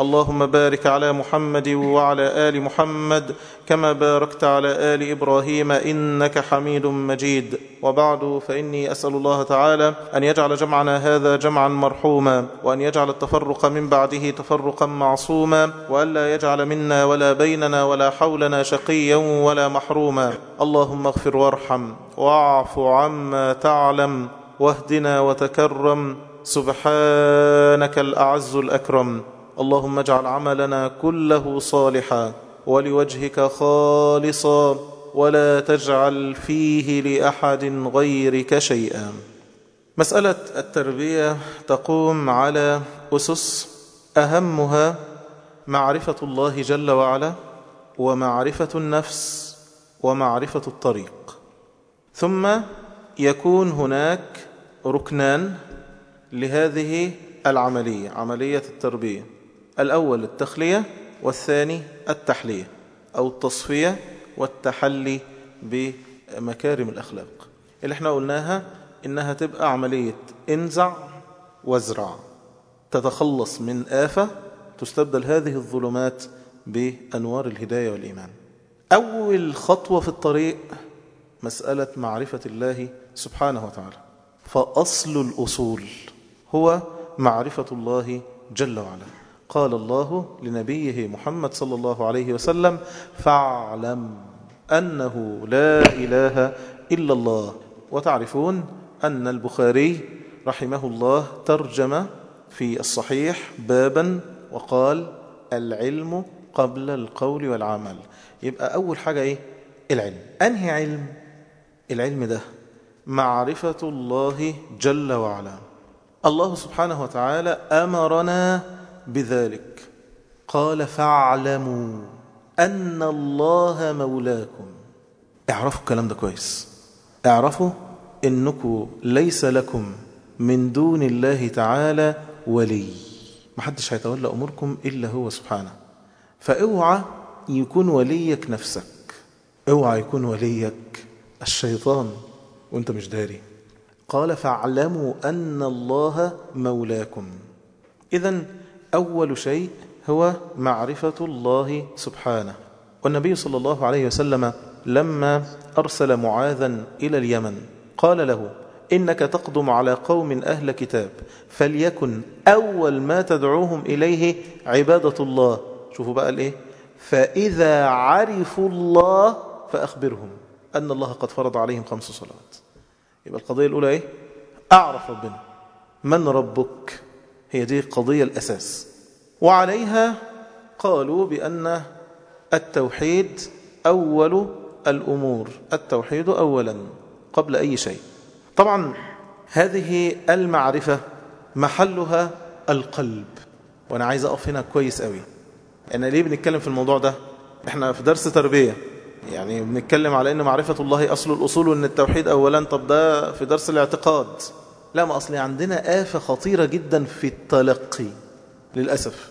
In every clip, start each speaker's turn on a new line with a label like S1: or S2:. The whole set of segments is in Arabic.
S1: اللهم بارك على محمد وعلى ال محمد كما باركت على ال ابراهيم انك حميد مجيد وبعد فاني اسال الله تعالى ان يجعل جمعنا هذا جمعا مرحوما وان يجعل التفرق من بعده تفرقا معصوما والا يجعل منا ولا بيننا ولا حولنا شقيا ولا محروما اللهم اغفر وارحم واعف عما تعلم واهدنا وتكرم سبحانك الاعز الاكرم اللهم اجعل عملنا كله صالحا ولوجهك خالصا ولا تجعل فيه لاحد غيرك شيئا مساله التربيه تقوم على اسس اهمها معرفه الله جل وعلا ومعرفه النفس ومعرفه الطريق ثم يكون هناك ركنان لهذه العمليه عمليه التربيه الأول التخلية والثاني التحلية أو التصفية والتحلي بمكارم الأخلاق اللي احنا قلناها إنها تبقى عملية انزع وازرع تتخلص من آفة تستبدل هذه الظلمات بأنوار الهداية والإيمان أول خطوة في الطريق مسألة معرفة الله سبحانه وتعالى فأصل الأصول هو معرفة الله جل وعلا قال الله لنبيه محمد صلى الله عليه وسلم فاعلم أنه لا إله إلا الله وتعرفون أن البخاري رحمه الله ترجم في الصحيح بابا وقال العلم قبل القول والعمل يبقى أول حاجة إيه؟ العلم أنهي علم؟ العلم ده معرفة الله جل وعلا الله سبحانه وتعالى أمرنا بذلك قال فاعلموا أن الله مولاكم اعرفوا الكلام ده كويس اعرفوا أنكم ليس لكم من دون الله تعالى ولي محدش هيتولى أموركم إلا هو سبحانه فاوعى يكون وليك نفسك اوعى يكون وليك الشيطان وانت مش داري قال فاعلموا أن الله مولاكم إذا أول شيء هو معرفة الله سبحانه والنبي صلى الله عليه وسلم لما أرسل معاذا إلى اليمن قال له إنك تقدم على قوم أهل كتاب فليكن أول ما تدعوهم إليه عبادة الله شوفوا بقى الإيه فإذا عرفوا الله فأخبرهم أن الله قد فرض عليهم خمس صلوات يبقى القضية الأولى إيه أعرف ربنا من ربك هي دي قضية الأساس وعليها قالوا بأن التوحيد أول الأمور التوحيد أولا قبل أي شيء طبعا هذه المعرفة محلها القلب وأنا عايز أقف هنا كويس قوي أنا ليه بنتكلم في الموضوع ده احنا في درس تربية يعني بنتكلم على أن معرفة الله أصل الأصول وأن التوحيد أولا طب ده في درس الاعتقاد لا ما أصلي عندنا آفة خطيرة جدا في التلقي للأسف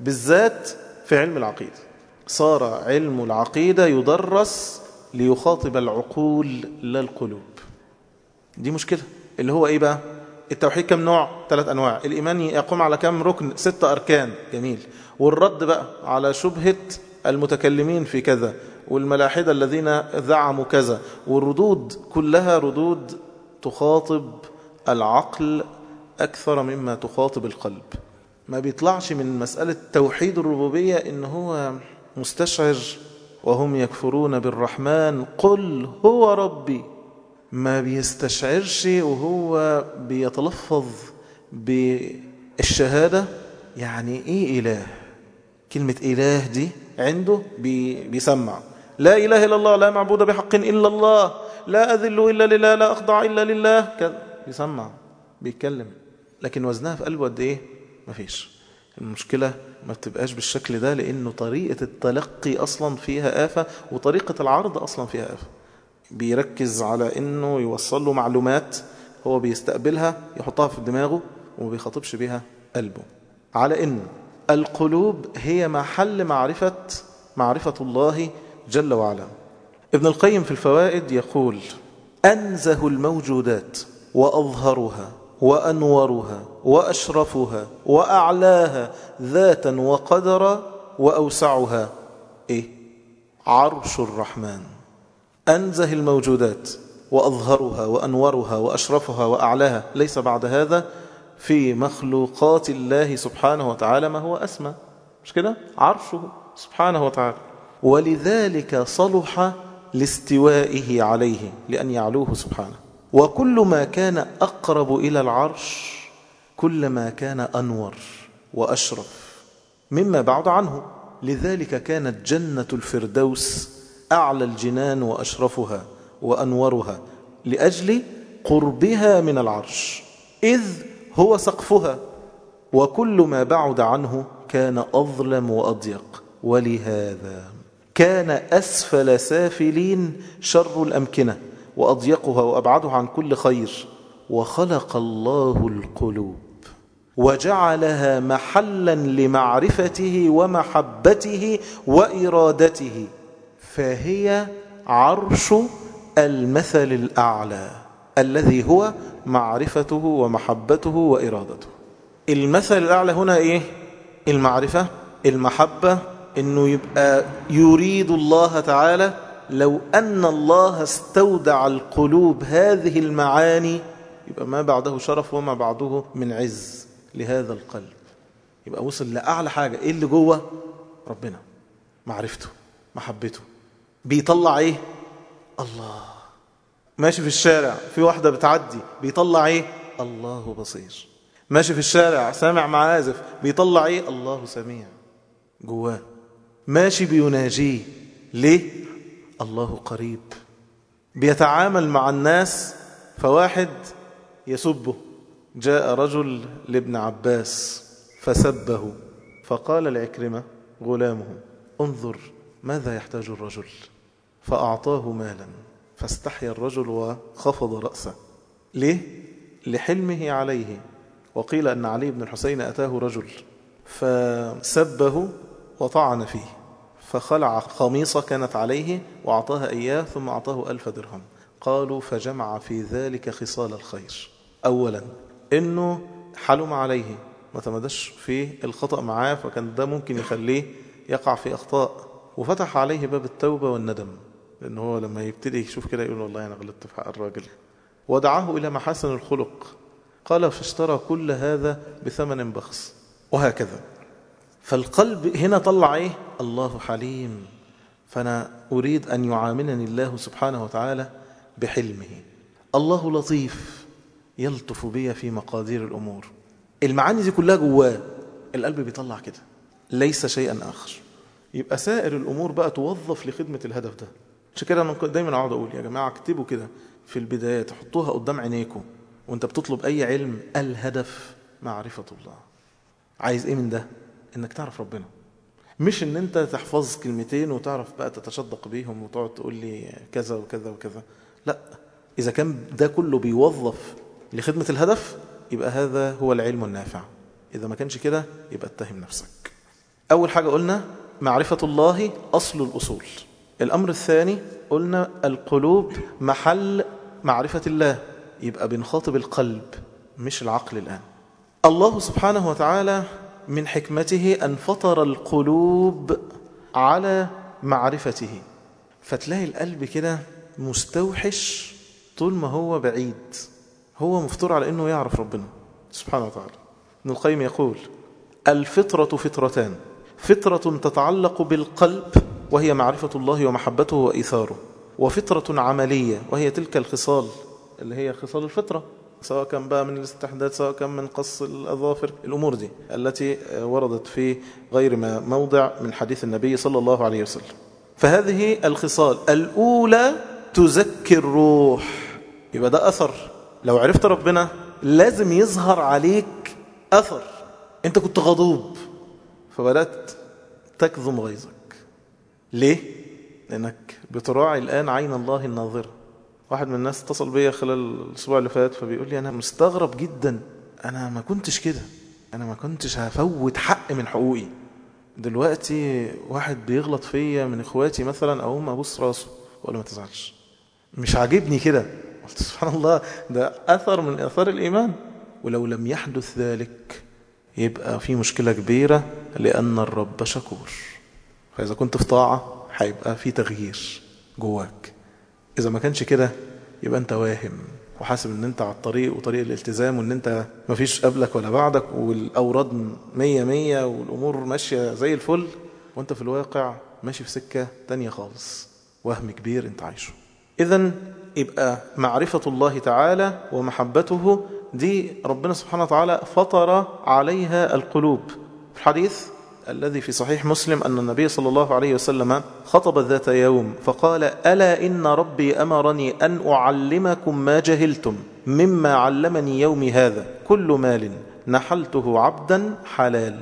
S1: بالذات في علم العقيدة صار علم العقيدة يدرس ليخاطب العقول لا القلوب دي مشكلة اللي هو إيه بقى التوحيد كم نوع ثلاث أنواع الإيمان يقوم على كم ركن ست أركان جميل والرد بقى على شبهة المتكلمين في كذا والملاحدة الذين زعموا كذا والردود كلها ردود تخاطب العقل أكثر مما تخاطب القلب ما بيطلعش من مسألة توحيد الربوبية إن هو مستشعر وهم يكفرون بالرحمن قل هو ربي ما بيستشعرش وهو بيتلفظ بالشهادة يعني إيه إله كلمة إله دي عنده بي بيسمع لا إله إلا الله لا معبود بحق إلا الله لا أذل إلا لله لا أخضع إلا لله كذا بيصنع بيتكلم لكن وزنها في قلبه قد ايه مفيش المشكلة ما بتبقاش بالشكل ده لأنه طريقة التلقي أصلا فيها آفة وطريقة العرض أصلا فيها آفة بيركز على أنه يوصل له معلومات هو بيستقبلها يحطها في دماغه وما بيخاطبش بيها قلبه على أنه القلوب هي محل معرفة معرفة الله جل وعلا ابن القيم في الفوائد يقول أنزه الموجودات واظهرها وانورها واشرفها واعلاها ذاتا وقدرا واوسعها ايه عرش الرحمن انزه الموجودات واظهرها وانورها واشرفها واعلاها ليس بعد هذا في مخلوقات الله سبحانه وتعالى ما هو اسمى مش كده عرشه سبحانه وتعالى ولذلك صلح لاستوائه عليه لان يعلوه سبحانه وكل ما كان أقرب إلى العرش كل ما كان أنور وأشرف مما بعد عنه لذلك كانت جنة الفردوس أعلى الجنان وأشرفها وأنورها لأجل قربها من العرش إذ هو سقفها وكل ما بعد عنه كان أظلم وأضيق ولهذا كان أسفل سافلين شر الأمكنة وأضيقها وأبعدها عن كل خير وخلق الله القلوب وجعلها محلا لمعرفته ومحبته وإرادته فهي عرش المثل الأعلى الذي هو معرفته ومحبته وإرادته المثل الأعلى هنا إيه؟ المعرفة المحبة إنه يبقى يريد الله تعالى لو أن الله استودع القلوب هذه المعاني يبقى ما بعده شرف وما بعده من عز لهذا القلب يبقى وصل لأعلى حاجة إيه اللي جوه ربنا معرفته محبته بيطلع إيه الله ماشي في الشارع في واحدة بتعدي بيطلع إيه الله بصير ماشي في الشارع سامع معازف بيطلع إيه الله سميع جواه ماشي بيناجيه ليه الله قريب بيتعامل مع الناس فواحد يسبه جاء رجل لابن عباس فسبه فقال العكرمة غلامه انظر ماذا يحتاج الرجل فأعطاه مالا فاستحيا الرجل وخفض رأسه ليه؟ لحلمه عليه وقيل أن علي بن الحسين أتاه رجل فسبه وطعن فيه فخلع قميصة كانت عليه وأعطاها إياه ثم أعطاه ألف درهم قالوا فجمع في ذلك خصال الخير أولا أنه حلم عليه ما تمدش في الخطأ معاه فكان ده ممكن يخليه يقع في أخطاء وفتح عليه باب التوبة والندم لأن هو لما يبتدي يشوف كده يقول والله أنا غلطت في حق الراجل ودعاه إلى محاسن الخلق قال فاشترى كل هذا بثمن بخس وهكذا فالقلب هنا طلع ايه الله حليم فانا اريد ان يعاملني الله سبحانه وتعالى بحلمه الله لطيف يلطف بي في مقادير الامور المعاني دي كلها جواه القلب بيطلع كده ليس شيئا اخر يبقى سائر الامور بقى توظف لخدمه الهدف ده عشان كده انا دايما اقعد اقول يا جماعه اكتبوا كده في البدايات حطوها قدام عينيكم وانت بتطلب اي علم الهدف معرفه الله عايز ايه من ده انك تعرف ربنا مش ان انت تحفظ كلمتين وتعرف بقى تتشدق بيهم وتقعد تقول لي كذا وكذا وكذا لا اذا كان ده كله بيوظف لخدمة الهدف يبقى هذا هو العلم النافع اذا ما كانش كده يبقى اتهم نفسك اول حاجة قلنا معرفة الله اصل الاصول الامر الثاني قلنا القلوب محل معرفة الله يبقى بنخاطب القلب مش العقل الان الله سبحانه وتعالى من حكمته أن فطر القلوب على معرفته فتلاقي القلب كده مستوحش طول ما هو بعيد هو مفطور على أنه يعرف ربنا سبحانه وتعالى ابن القيم يقول الفطرة فطرتان فطرة تتعلق بالقلب وهي معرفة الله ومحبته وإيثاره وفطرة عملية وهي تلك الخصال اللي هي خصال الفطرة سواء كان بقى من الاستحداث سواء كان من قص الأظافر الأمور دي التي وردت في غير ما موضع من حديث النبي صلى الله عليه وسلم فهذه الخصال الأولى تزكي الروح يبقى ده أثر لو عرفت ربنا لازم يظهر عليك أثر أنت كنت غضوب فبدأت تكظم غيظك ليه؟ لأنك بتراعي الآن عين الله الناظرة واحد من الناس اتصل بيا خلال الأسبوع اللي فات فبيقول لي أنا مستغرب جدا أنا ما كنتش كده أنا ما كنتش هفوت حق من حقوقي دلوقتي واحد بيغلط فيا من إخواتي مثلا أقوم ابص راسه وأقول ما تزعلش مش عاجبني كده قلت سبحان الله ده أثر من آثار الإيمان ولو لم يحدث ذلك يبقى في مشكلة كبيرة لأن الرب شكور فإذا كنت في طاعة هيبقى في تغيير جواك إذا ما كانش كده يبقى أنت واهم وحاسب ان انت على الطريق وطريق الالتزام وان انت ما فيش قبلك ولا بعدك والاوراد مية مية والامور ماشية زي الفل وانت في الواقع ماشي في سكة تانية خالص وهم كبير انت عايشه اذا يبقى معرفة الله تعالى ومحبته دي ربنا سبحانه وتعالى فطر عليها القلوب في الحديث الذي في صحيح مسلم أن النبي صلى الله عليه وسلم خطب ذات يوم فقال ألا إن ربي أمرني أن أعلمكم ما جهلتم مما علمني يومي هذا كل مال نحلته عبدا حلال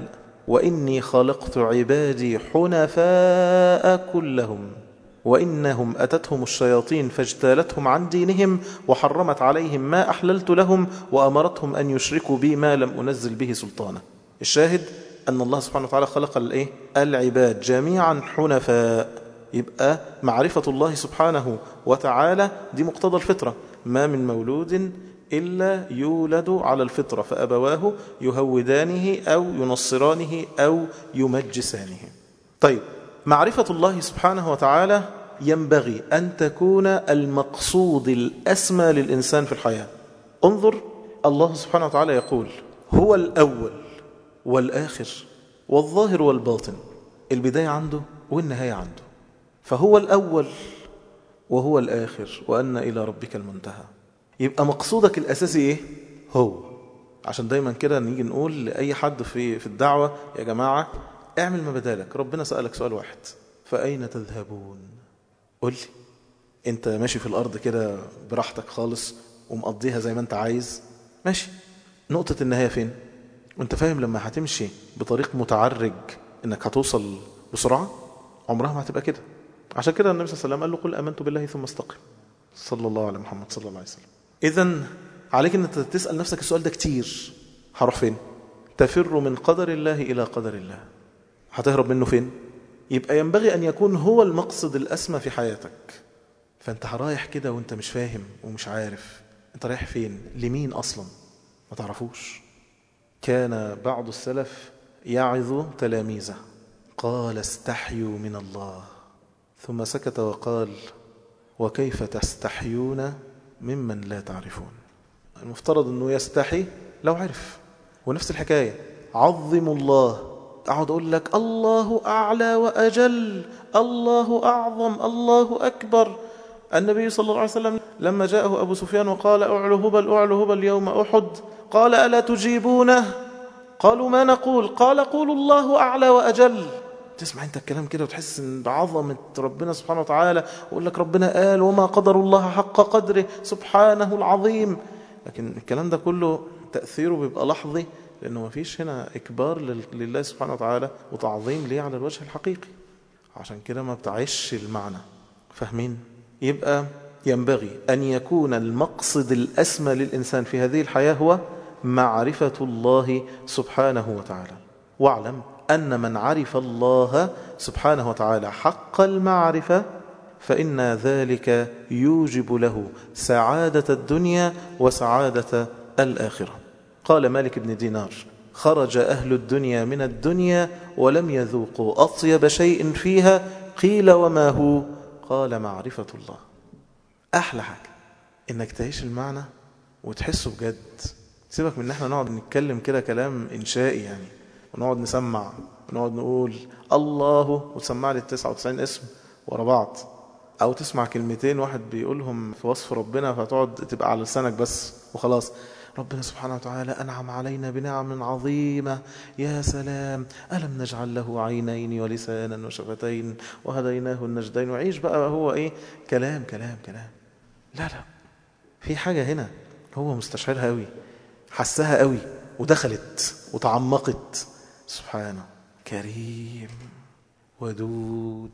S1: وإني خلقت عبادي حنفاء كلهم وإنهم أتتهم الشياطين فاجتالتهم عن دينهم وحرمت عليهم ما أحللت لهم وأمرتهم أن يشركوا بي ما لم أنزل به سلطانا الشاهد أن الله سبحانه وتعالى خلق الإيه؟ العباد جميعا حنفاء يبقى معرفة الله سبحانه وتعالى دي مقتضى الفطرة ما من مولود إلا يولد على الفطرة فأبواه يهودانه أو ينصرانه أو يمجسانه طيب معرفة الله سبحانه وتعالى ينبغي أن تكون المقصود الأسمى للإنسان في الحياة انظر الله سبحانه وتعالى يقول هو الأول والآخر والظاهر والباطن البداية عنده والنهاية عنده فهو الأول وهو الآخر وأن إلى ربك المنتهى يبقى مقصودك الأساسي إيه؟ هو عشان دايما كده نيجي نقول لأي حد في في الدعوة يا جماعة اعمل ما بدالك ربنا سألك سؤال واحد فأين تذهبون قل لي انت ماشي في الأرض كده براحتك خالص ومقضيها زي ما انت عايز ماشي نقطة النهاية فين وانت فاهم لما هتمشي بطريق متعرج انك هتوصل بسرعه عمرها ما هتبقى كده عشان كده النبي صلى الله عليه وسلم قال له قل امنت بالله ثم استقم صلى الله على محمد صلى الله عليه وسلم اذا عليك ان تسال نفسك السؤال ده كتير هروح فين تفر من قدر الله الى قدر الله هتهرب منه فين يبقى ينبغي ان يكون هو المقصد الاسمى في حياتك فانت رايح كده وانت مش فاهم ومش عارف انت رايح فين لمين اصلا ما تعرفوش كان بعض السلف يعظ تلاميذه قال استحيوا من الله ثم سكت وقال وكيف تستحيون ممن لا تعرفون المفترض أنه يستحي لو عرف ونفس الحكاية عظموا الله أقعد أقول لك الله أعلى وأجل الله أعظم الله أكبر النبي صلى الله عليه وسلم لما جاءه أبو سفيان وقال أعلو هبل أعلو هبل يوم أحد قال ألا تجيبونه قالوا ما نقول قال قولوا الله أعلى وأجل تسمع انت الكلام كده وتحس بعظمة ربنا سبحانه وتعالى ويقول لك ربنا قال وما قدر الله حق قدره سبحانه العظيم لكن الكلام ده كله تأثيره بيبقى لحظي لأنه ما فيش هنا إكبار لله سبحانه وتعالى وتعظيم ليه على الوجه الحقيقي عشان كده ما بتعيش المعنى فاهمين؟ يبقى ينبغي أن يكون المقصد الأسمى للإنسان في هذه الحياة هو معرفة الله سبحانه وتعالى واعلم أن من عرف الله سبحانه وتعالى حق المعرفة فإن ذلك يوجب له سعادة الدنيا وسعادة الآخرة قال مالك بن دينار خرج أهل الدنيا من الدنيا ولم يذوقوا أطيب شيء فيها قيل وما هو قال معرفة الله أحلى حاجة إنك تعيش المعنى وتحسه بجد سيبك من إن إحنا نقعد نتكلم كده كلام إنشائي يعني ونقعد نسمع ونقعد نقول الله وتسمع لي التسعة وتسعين اسم ورا بعض أو تسمع كلمتين واحد بيقولهم في وصف ربنا فتقعد تبقى على لسانك بس وخلاص ربنا سبحانه وتعالى أنعم علينا بنعم عظيمة يا سلام ألم نجعل له عينين ولسانا وشفتين وهديناه النجدين وعيش بقى هو إيه كلام كلام كلام لا لا في حاجة هنا هو مستشعرها قوي حسها قوي ودخلت وتعمقت سبحانه كريم ودود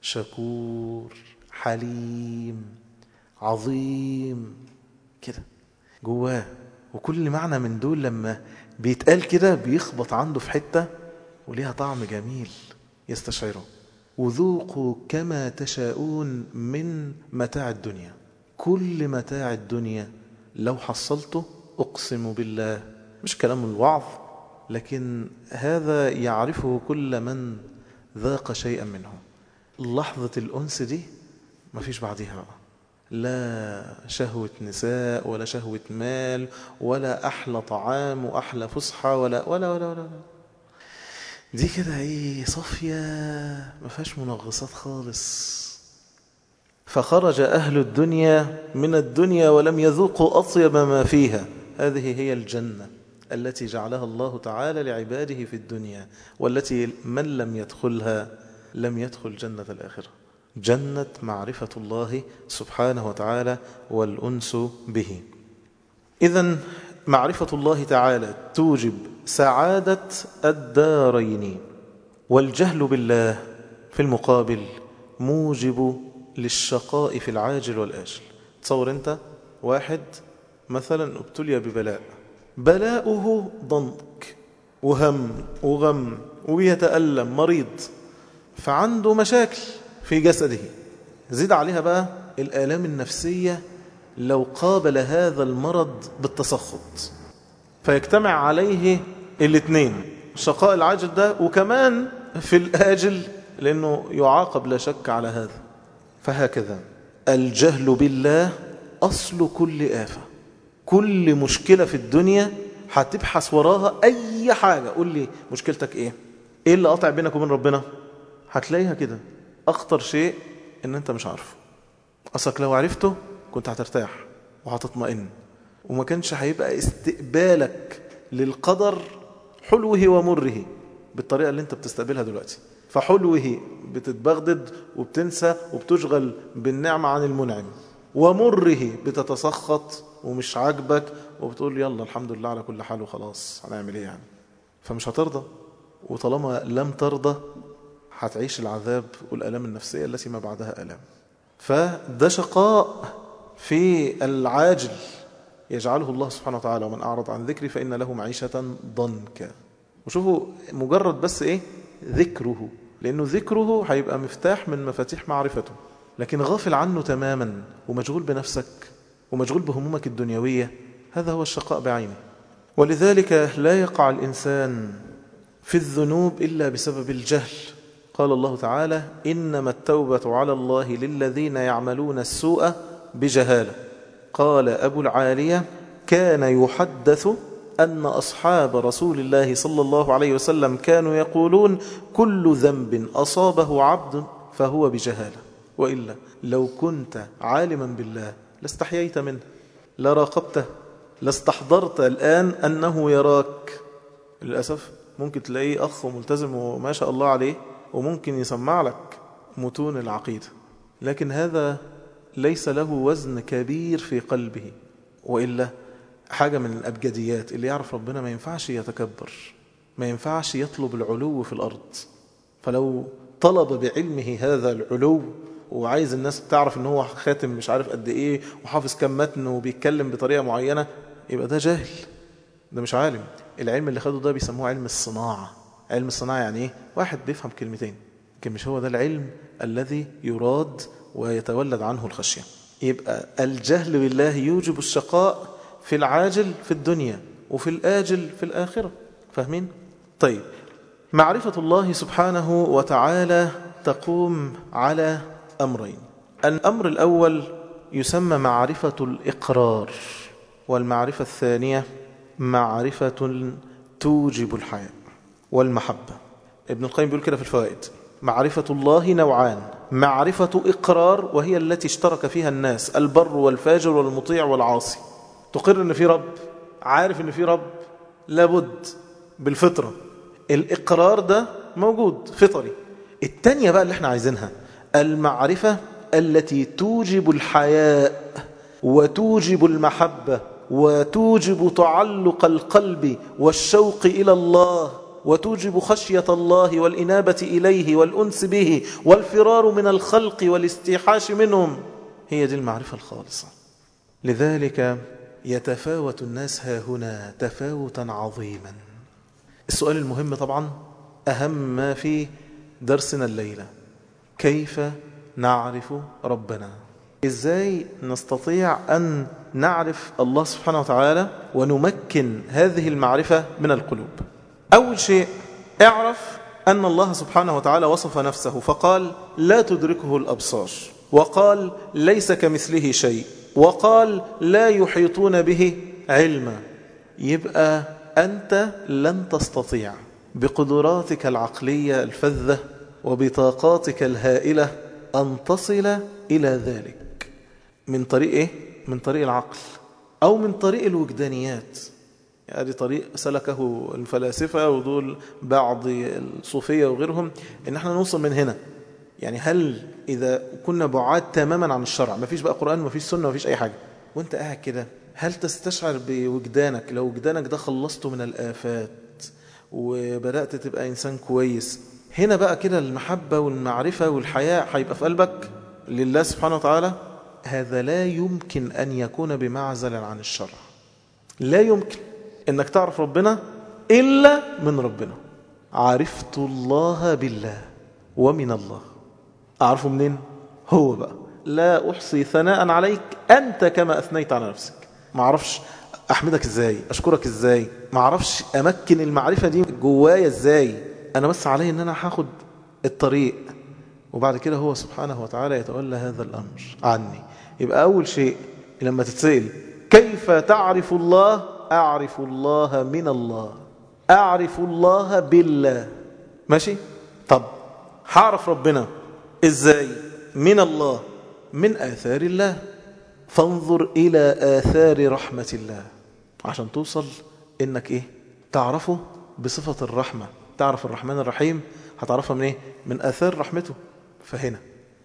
S1: شكور حليم عظيم كده جواه وكل معنى من دول لما بيتقال كده بيخبط عنده في حتة وليها طعم جميل يستشعره وذوقوا كما تشاءون من متاع الدنيا كل متاع الدنيا لو حصلته أقسم بالله مش كلام الوعظ لكن هذا يعرفه كل من ذاق شيئا منه لحظة الأنس دي مفيش بعديها بقى لا شهوة نساء ولا شهوة مال ولا أحلى طعام وأحلى فسحة ولا ولا ولا ولا, ولا. دي كده ايه صافية ما فيهاش منغصات خالص فخرج أهل الدنيا من الدنيا ولم يذوقوا أطيب ما فيها هذه هي الجنة التي جعلها الله تعالى لعباده في الدنيا والتي من لم يدخلها لم يدخل جنة الآخرة جنة معرفة الله سبحانه وتعالى والأنس به إذا معرفة الله تعالى توجب سعادة الدارين والجهل بالله في المقابل موجب للشقاء في العاجل والآجل تصور أنت واحد مثلا ابتلي ببلاء بلاؤه ضنك وهم وغم وبيتألم مريض فعنده مشاكل في جسده زيد عليها بقى الآلام النفسية لو قابل هذا المرض بالتسخط فيجتمع عليه الاثنين شقاء العاجل ده وكمان في الآجل لأنه يعاقب لا شك على هذا فهكذا الجهل بالله أصل كل آفة كل مشكلة في الدنيا هتبحث وراها أي حاجة قول لي مشكلتك إيه إيه اللي قاطع بينك وبين ربنا هتلاقيها كده أخطر شيء إن أنت مش عارفه أصلك لو عرفته كنت هترتاح وهتطمئن وما كانش هيبقى استقبالك للقدر حلوه ومره بالطريقة اللي أنت بتستقبلها دلوقتي فحلوه بتتبغدد وبتنسى وبتشغل بالنعمة عن المنعم ومره بتتسخط ومش عاجبك وبتقول يلا الحمد لله على كل حال وخلاص هنعمل ايه يعني فمش هترضى وطالما لم ترضى هتعيش العذاب والآلام النفسية التي ما بعدها آلام فده شقاء في العاجل يجعله الله سبحانه وتعالى ومن أعرض عن ذكري فإن له معيشة ضنكا وشوفوا مجرد بس إيه ذكره لأنه ذكره هيبقى مفتاح من مفاتيح معرفته لكن غافل عنه تماما ومشغول بنفسك ومشغول بهمومك الدنيوية هذا هو الشقاء بعينه ولذلك لا يقع الإنسان في الذنوب إلا بسبب الجهل قال الله تعالى إنما التوبة على الله للذين يعملون السوء بجهالة قال أبو العالية كان يحدث أن أصحاب رسول الله صلى الله عليه وسلم كانوا يقولون كل ذنب أصابه عبد فهو بجهالة وإلا لو كنت عالما بالله لاستحييت منه لراقبته لاستحضرت الآن أنه يراك للأسف ممكن تلاقيه أخ وملتزم وما شاء الله عليه وممكن يسمع لك متون العقيدة لكن هذا ليس له وزن كبير في قلبه وإلا حاجة من الأبجديات اللي يعرف ربنا ما ينفعش يتكبر ما ينفعش يطلب العلو في الأرض فلو طلب بعلمه هذا العلو وعايز الناس تعرف ان هو خاتم مش عارف قد ايه وحافظ كم متن وبيتكلم بطريقه معينه يبقى ده جاهل ده مش عالم العلم اللي خده ده بيسموه علم الصناعه علم الصناعة يعني إيه؟ واحد بيفهم كلمتين لكن مش هو ده العلم الذي يراد ويتولد عنه الخشية يبقى الجهل بالله يوجب الشقاء في العاجل في الدنيا وفي الآجل في الآخرة فاهمين؟ طيب معرفة الله سبحانه وتعالى تقوم على أمرين الأمر الأول يسمى معرفة الإقرار والمعرفة الثانية معرفة توجب الحياة والمحبة ابن القيم بيقول كده في الفوائد معرفة الله نوعان معرفة إقرار وهي التي اشترك فيها الناس البر والفاجر والمطيع والعاصي تقر أن في رب عارف أن في رب لابد بالفطرة الإقرار ده موجود فطري التانية بقى اللي احنا عايزينها المعرفة التي توجب الحياء وتوجب المحبة وتوجب تعلق القلب والشوق إلى الله وتوجب خشية الله والإنابة إليه والأنس به والفرار من الخلق والاستيحاش منهم هي دي المعرفة الخالصة لذلك يتفاوت الناس ها هنا تفاوتا عظيما السؤال المهم طبعا أهم ما في درسنا الليلة كيف نعرف ربنا إزاي نستطيع أن نعرف الله سبحانه وتعالى ونمكن هذه المعرفة من القلوب أول شيء اعرف أن الله سبحانه وتعالى وصف نفسه فقال لا تدركه الأبصار وقال ليس كمثله شيء وقال لا يحيطون به علما يبقى أنت لن تستطيع بقدراتك العقلية الفذة وبطاقاتك الهائلة أن تصل إلى ذلك من طريق إيه؟ من طريق العقل أو من طريق الوجدانيات هذه طريق سلكه الفلاسفة ودول بعض الصوفية وغيرهم ان احنا نوصل من هنا يعني هل إذا كنا بعاد تماما عن الشرع ما فيش بقى قرآن ما فيش سنة ما فيش أي حاجة وانت قاعد كده هل تستشعر بوجدانك لو وجدانك ده خلصته من الآفات وبدأت تبقى إنسان كويس هنا بقى كده المحبة والمعرفة والحياة هيبقى في قلبك لله سبحانه وتعالى هذا لا يمكن أن يكون بمعزل عن الشرع لا يمكن انك تعرف ربنا الا من ربنا عرفت الله بالله ومن الله اعرفه منين هو بقى لا احصي ثناء عليك انت كما اثنيت على نفسك ما اعرفش احمدك ازاي اشكرك ازاي ما اعرفش امكن المعرفه دي جوايا ازاي انا بس علي ان انا هاخد الطريق وبعد كده هو سبحانه وتعالى يتولى هذا الامر عني يبقى اول شيء لما تتسال كيف تعرف الله أعرف الله من الله أعرف الله بالله ماشي طب هعرف ربنا إزاي من الله من آثار الله فانظر إلى آثار رحمة الله عشان توصل إنك إيه تعرفه بصفة الرحمة تعرف الرحمن الرحيم هتعرفها من إيه من آثار رحمته فهنا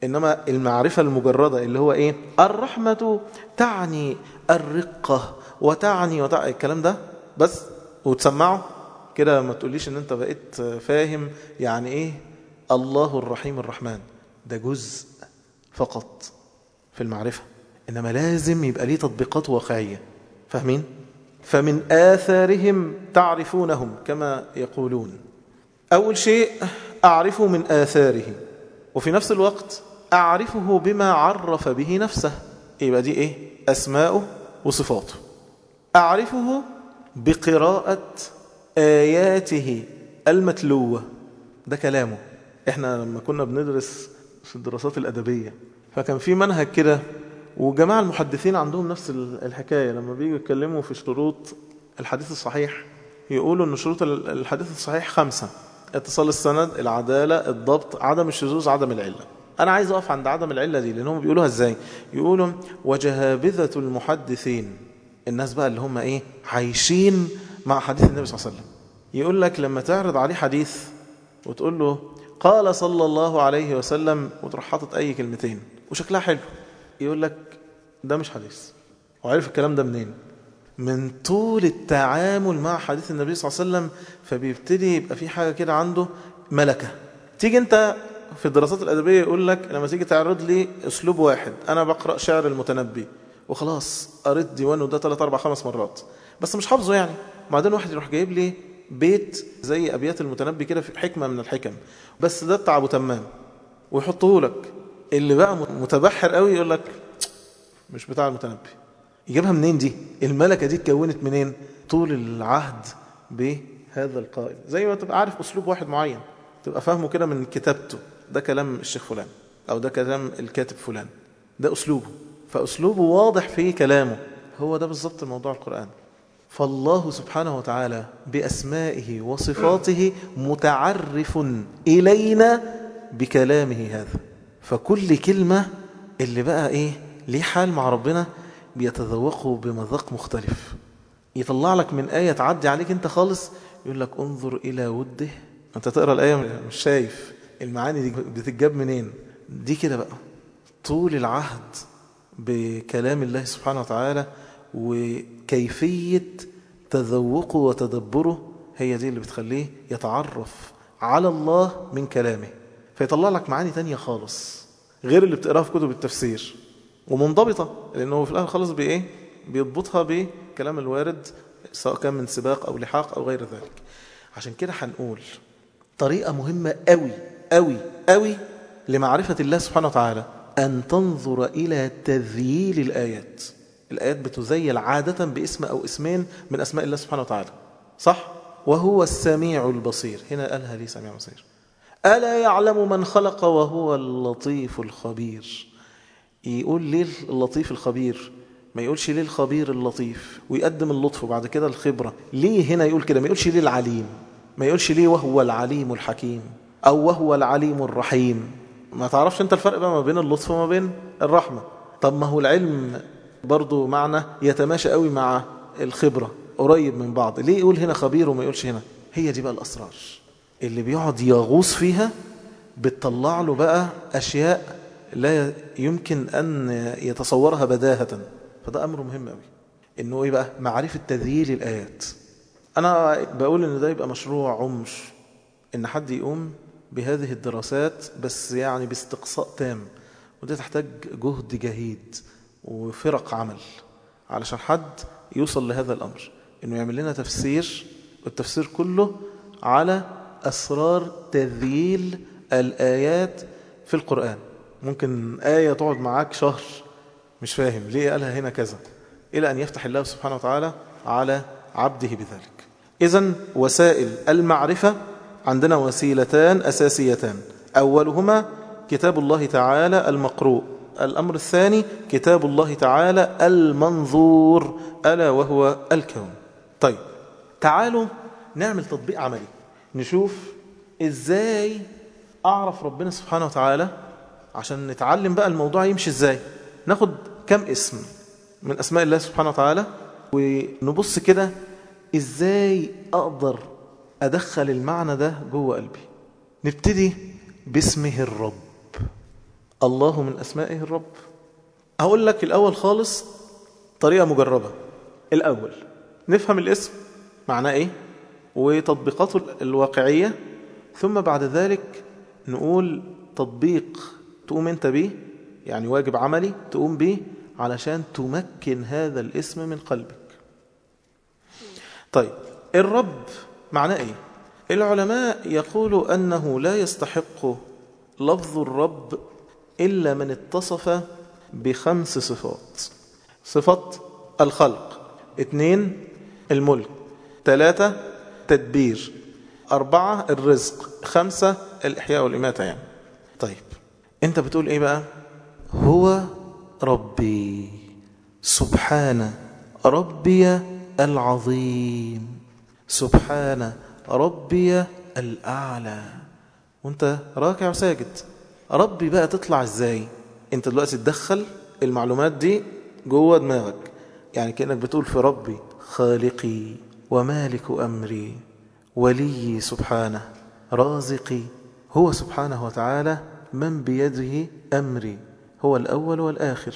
S1: إنما المعرفة المجردة اللي هو إيه الرحمة تعني الرقة وتعني وتع... الكلام ده بس وتسمعه كده ما تقوليش ان انت بقيت فاهم يعني ايه الله الرحيم الرحمن ده جزء فقط في المعرفة انما لازم يبقى ليه تطبيقات واقعية فاهمين؟ فمن آثارهم تعرفونهم كما يقولون أول شيء أعرفه من آثاره وفي نفس الوقت أعرفه بما عرف به نفسه يبقى دي إيه؟ أسماؤه وصفاته أعرفه بقراءة آياته المتلوة ده كلامه احنا لما كنا بندرس في الدراسات الأدبية فكان في منهج كده وجماعة المحدثين عندهم نفس الحكاية لما بيجوا يتكلموا في شروط الحديث الصحيح يقولوا ان شروط الحديث الصحيح خمسة اتصال السند العدالة الضبط عدم الشذوذ عدم العلة انا عايز اقف عند عدم العلة دي لانهم بيقولوها ازاي يقولوا وجهابذة المحدثين الناس بقى اللي هم ايه عايشين مع حديث النبي صلى الله عليه وسلم يقول لك لما تعرض عليه حديث وتقول له قال صلى الله عليه وسلم وتروح حاطط اي كلمتين وشكلها حلو يقول لك ده مش حديث وعارف الكلام ده منين من طول التعامل مع حديث النبي صلى الله عليه وسلم فبيبتدي يبقى في حاجه كده عنده ملكه تيجي انت في الدراسات الادبيه يقول لك لما تيجي تعرض لي اسلوب واحد انا بقرا شعر المتنبي وخلاص قريت ديوانه ده ثلاث أربع خمس مرات بس مش حافظه يعني وبعدين واحد يروح جايب لي بيت زي أبيات المتنبي كده في حكمة من الحكم بس ده بتاع أبو تمام ويحطه لك اللي بقى متبحر قوي يقول لك مش بتاع المتنبي يجيبها منين دي الملكة دي اتكونت منين طول العهد بهذا القائل زي ما تبقى عارف أسلوب واحد معين تبقى فاهمه كده من كتابته ده كلام الشيخ فلان أو ده كلام الكاتب فلان ده أسلوبه فأسلوبه واضح في كلامه هو ده بالظبط موضوع القرآن فالله سبحانه وتعالى بأسمائه وصفاته متعرف إلينا بكلامه هذا فكل كلمة اللي بقى إيه ليه حال مع ربنا بيتذوقه بمذاق مختلف يطلع لك من آية تعدي عليك أنت خالص يقول لك انظر إلى وده أنت تقرأ الآية مش شايف المعاني دي بتتجاب منين دي كده بقى طول العهد بكلام الله سبحانه وتعالى وكيفية تذوقه وتدبره هي دي اللي بتخليه يتعرف على الله من كلامه فيطلع لك معاني تانية خالص غير اللي بتقراها في كتب التفسير ومنضبطة لأنه في الآخر خالص بإيه بيضبطها بكلام الوارد سواء كان من سباق أو لحاق أو غير ذلك عشان كده هنقول طريقة مهمة قوي قوي قوي لمعرفة الله سبحانه وتعالى أن تنظر إلى تذييل الآيات الآيات بتذيل عادة باسم أو اسمين من أسماء الله سبحانه وتعالى صح؟ وهو السميع البصير هنا قالها لي سميع بصير ألا يعلم من خلق وهو اللطيف الخبير يقول ليه اللطيف الخبير ما يقولش ليه الخبير اللطيف ويقدم اللطف وبعد كده الخبرة ليه هنا يقول كده ما يقولش ليه العليم ما يقولش ليه وهو العليم الحكيم أو وهو العليم الرحيم ما تعرفش انت الفرق بقى ما بين اللطف وما بين الرحمة طب ما هو العلم برضه معنى يتماشى قوي مع الخبرة قريب من بعض ليه يقول هنا خبير وما يقولش هنا هي دي بقى الأسرار اللي بيقعد يغوص فيها بتطلع له بقى أشياء لا يمكن أن يتصورها بداهة فده أمر مهم قوي إنه إيه بقى معرفة تذييل الآيات أنا بقول إن ده يبقى مشروع عمر إن حد يقوم بهذه الدراسات بس يعني باستقصاء تام وده تحتاج جهد جهيد وفرق عمل علشان حد يوصل لهذا الأمر إنه يعمل لنا تفسير والتفسير كله على أسرار تذييل الآيات في القرآن ممكن آية تقعد معاك شهر مش فاهم ليه قالها هنا كذا إلى أن يفتح الله سبحانه وتعالى على عبده بذلك إذا وسائل المعرفة عندنا وسيلتان أساسيتان أولهما كتاب الله تعالى المقروء الأمر الثاني كتاب الله تعالى المنظور ألا وهو الكون طيب تعالوا نعمل تطبيق عملي نشوف إزاي أعرف ربنا سبحانه وتعالى عشان نتعلم بقى الموضوع يمشي إزاي ناخد كم اسم من أسماء الله سبحانه وتعالى ونبص كده إزاي أقدر أدخل المعنى ده جوه قلبي نبتدي باسمه الرب الله من أسمائه الرب هقول لك الأول خالص طريقة مجربة الأول نفهم الاسم معناه إيه وتطبيقاته الواقعية ثم بعد ذلك نقول تطبيق تقوم انت بيه يعني واجب عملي تقوم بيه علشان تمكن هذا الاسم من قلبك طيب الرب معناه إيه؟ العلماء يقولوا أنه لا يستحق لفظ الرب إلا من اتصف بخمس صفات صفة الخلق اثنين الملك ثلاثة تدبير أربعة الرزق خمسة الإحياء والإماتة يعني طيب أنت بتقول إيه بقى هو ربي سبحان ربي العظيم سبحان ربي الأعلى وانت راكع وساجد ربي بقى تطلع ازاي انت دلوقتي تدخل المعلومات دي جوه دماغك يعني كأنك بتقول في ربي خالقي ومالك أمري ولي سبحانه رازقي هو سبحانه وتعالى من بيده أمري هو الأول والآخر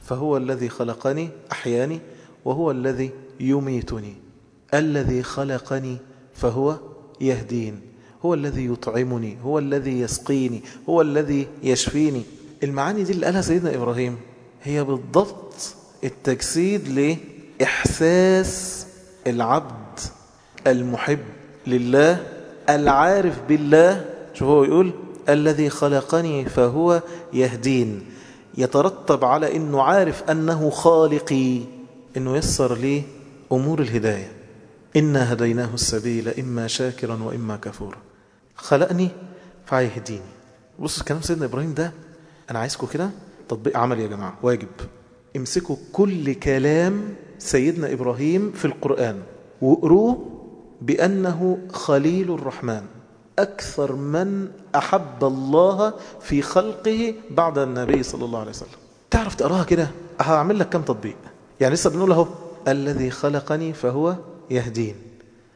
S1: فهو الذي خلقني أحياني وهو الذي يميتني الذي خلقني فهو يهدين هو الذي يطعمني هو الذي يسقيني هو الذي يشفيني المعاني دي اللي قالها سيدنا إبراهيم هي بالضبط التجسيد لإحساس العبد المحب لله العارف بالله شو هو يقول الذي خلقني فهو يهدين يترتب على أنه عارف أنه خالقي أنه يسر لي أمور الهداية إنا هديناه السبيل إما شاكرا وإما كفورا خلقني فهيهديني بص كلام سيدنا إبراهيم ده أنا عايزكم كده تطبيق عملي يا جماعة واجب امسكوا كل كلام سيدنا إبراهيم في القرآن وقروه بأنه خليل الرحمن أكثر من أحب الله في خلقه بعد النبي صلى الله عليه وسلم تعرف تقراها كده هعمل لك كم تطبيق يعني لسه بنقول اهو الذي خلقني فهو يهدين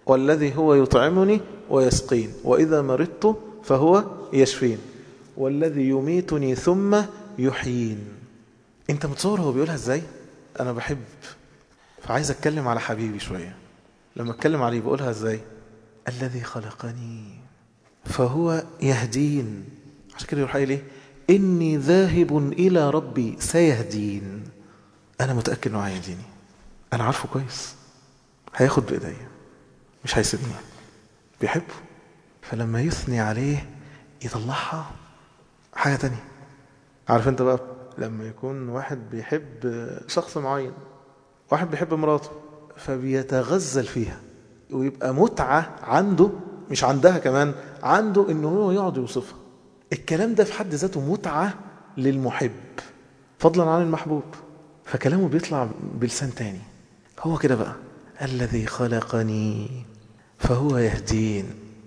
S1: والذي هو يطعمني ويسقين وإذا مرضت فهو يشفين والذي يميتني ثم يحيين انت متصور هو بيقولها ازاي انا بحب فعايز اتكلم على حبيبي شوية لما اتكلم عليه بقولها ازاي الذي خلقني فهو يهدين عشان كده يروح قايل ايه اني ذاهب الى ربي سيهدين انا متاكد انه هيهديني انا عارفه كويس هياخد بايديا مش هيسيبني بيحبه فلما يثني عليه يطلعها حاجه تانية عارف انت بقى لما يكون واحد بيحب شخص معين واحد بيحب مراته فبيتغزل فيها ويبقى متعه عنده مش عندها كمان عنده ان هو يقعد يوصفها الكلام ده في حد ذاته متعه للمحب فضلا عن المحبوب فكلامه بيطلع بلسان تاني هو كده بقى الذي خلقني فهو يهدين